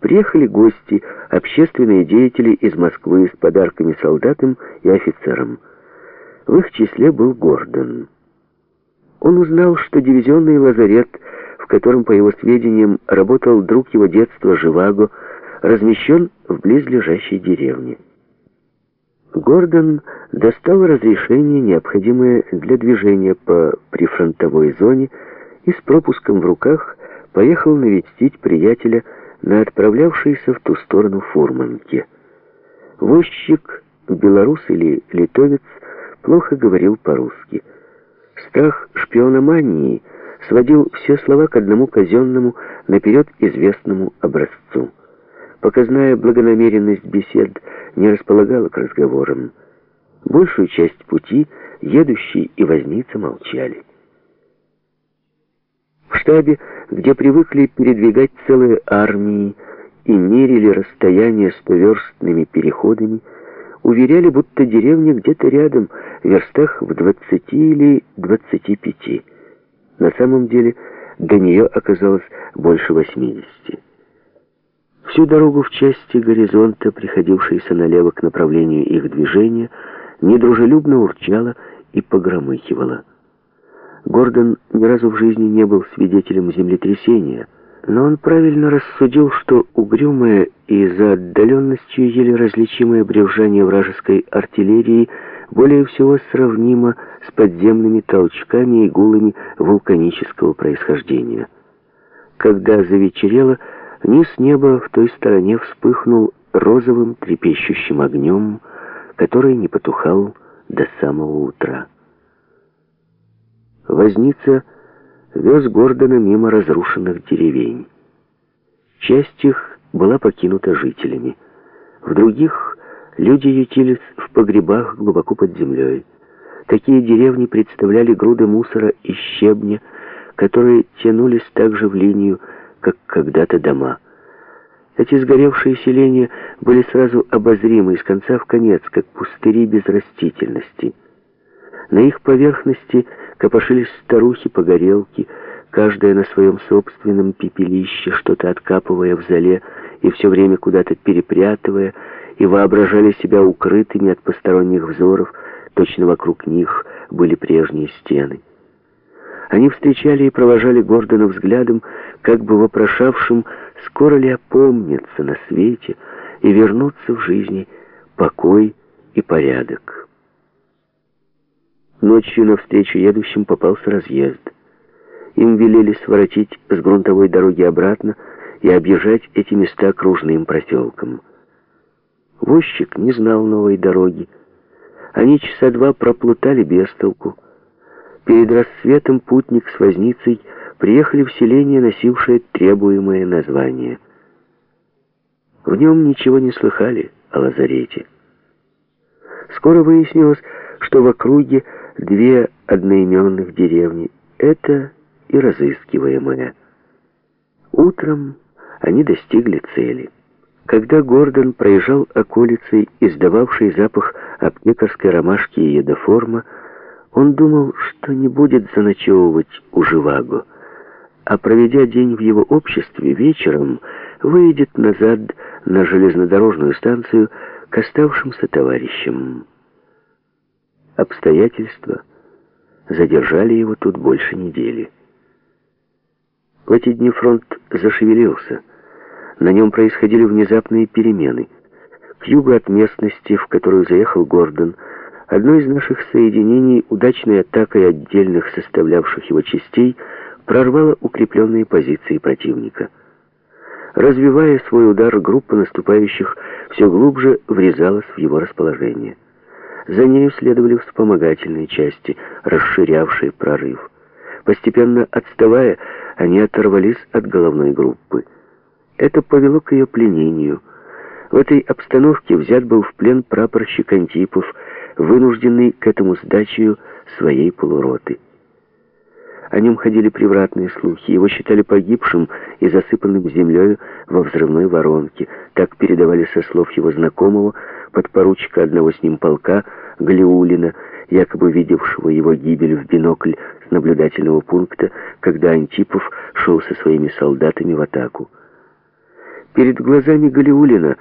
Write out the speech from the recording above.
приехали гости, общественные деятели из Москвы с подарками солдатам и офицерам. В их числе был Гордон. Он узнал, что дивизионный лазарет, в котором, по его сведениям, работал друг его детства Живаго, размещен в близлежащей деревне. Гордон достал разрешение, необходимое для движения по прифронтовой зоне, и с пропуском в руках поехал навестить приятеля на отправлявшейся в ту сторону фурманке. Возчик, белорус или литовец, плохо говорил по-русски. Страх шпиономании сводил все слова к одному казенному, наперед известному образцу. Показная благонамеренность бесед не располагала к разговорам. Большую часть пути едущий и возница молчали. Штабе, где привыкли передвигать целые армии и мерили расстояние стоверстными переходами, уверяли, будто деревня где-то рядом, в верстах в двадцати или двадцати пяти. На самом деле до нее оказалось больше восьмидесяти. Всю дорогу в части горизонта, приходившейся налево к направлению их движения, недружелюбно урчала и погромыхивала. Гордон ни разу в жизни не был свидетелем землетрясения, но он правильно рассудил, что угрюмое и за отдаленностью еле различимое бревжание вражеской артиллерии более всего сравнимо с подземными толчками и гулами вулканического происхождения. Когда завечерело, низ неба в той стороне вспыхнул розовым трепещущим огнем, который не потухал до самого утра. Возница вез Гордона мимо разрушенных деревень. Часть их была покинута жителями. В других люди ютились в погребах глубоко под землей. Такие деревни представляли груды мусора и щебня, которые тянулись также в линию, как когда-то дома. Эти сгоревшие селения были сразу обозримы из конца в конец, как пустыри без растительности. На их поверхности копошились старухи-погорелки, каждая на своем собственном пепелище, что-то откапывая в зале и все время куда-то перепрятывая, и воображали себя укрытыми от посторонних взоров, точно вокруг них были прежние стены. Они встречали и провожали Гордона взглядом, как бы вопрошавшим, скоро ли опомнятся на свете и вернутся в жизни покой и порядок. Ночью навстречу едущим попался разъезд. Им велели своротить с грунтовой дороги обратно и объезжать эти места кружным проселком. Возчик не знал новой дороги. Они часа два проплутали без толку. Перед рассветом путник с возницей приехали в селение, носившее требуемое название. В нем ничего не слыхали о лазарете. Скоро выяснилось, что в округе две одноименных деревни. Это и разыскиваемая. Утром они достигли цели. Когда Гордон проезжал околицей, издававшей запах аптекарской ромашки и едоформа, он думал, что не будет заночевывать у Живаго, а проведя день в его обществе, вечером выйдет назад на железнодорожную станцию к оставшимся товарищам. Обстоятельства задержали его тут больше недели. В эти дни фронт зашевелился. На нем происходили внезапные перемены. К югу от местности, в которую заехал Гордон, Одно из наших соединений, удачной атакой отдельных составлявших его частей, прорвало укрепленные позиции противника. Развивая свой удар, группа наступающих все глубже врезалась в его расположение. За нею следовали вспомогательные части, расширявшие прорыв. Постепенно отставая, они оторвались от головной группы. Это повело к ее пленению. В этой обстановке взят был в плен прапорщик Антипов, вынужденный к этому сдачею своей полуроты. О нем ходили превратные слухи. Его считали погибшим и засыпанным землей во взрывной воронке. Так передавали со слов его знакомого, подпоручика одного с ним полка, Галиулина, якобы видевшего его гибель в бинокль с наблюдательного пункта, когда Антипов шел со своими солдатами в атаку. Перед глазами Галиулина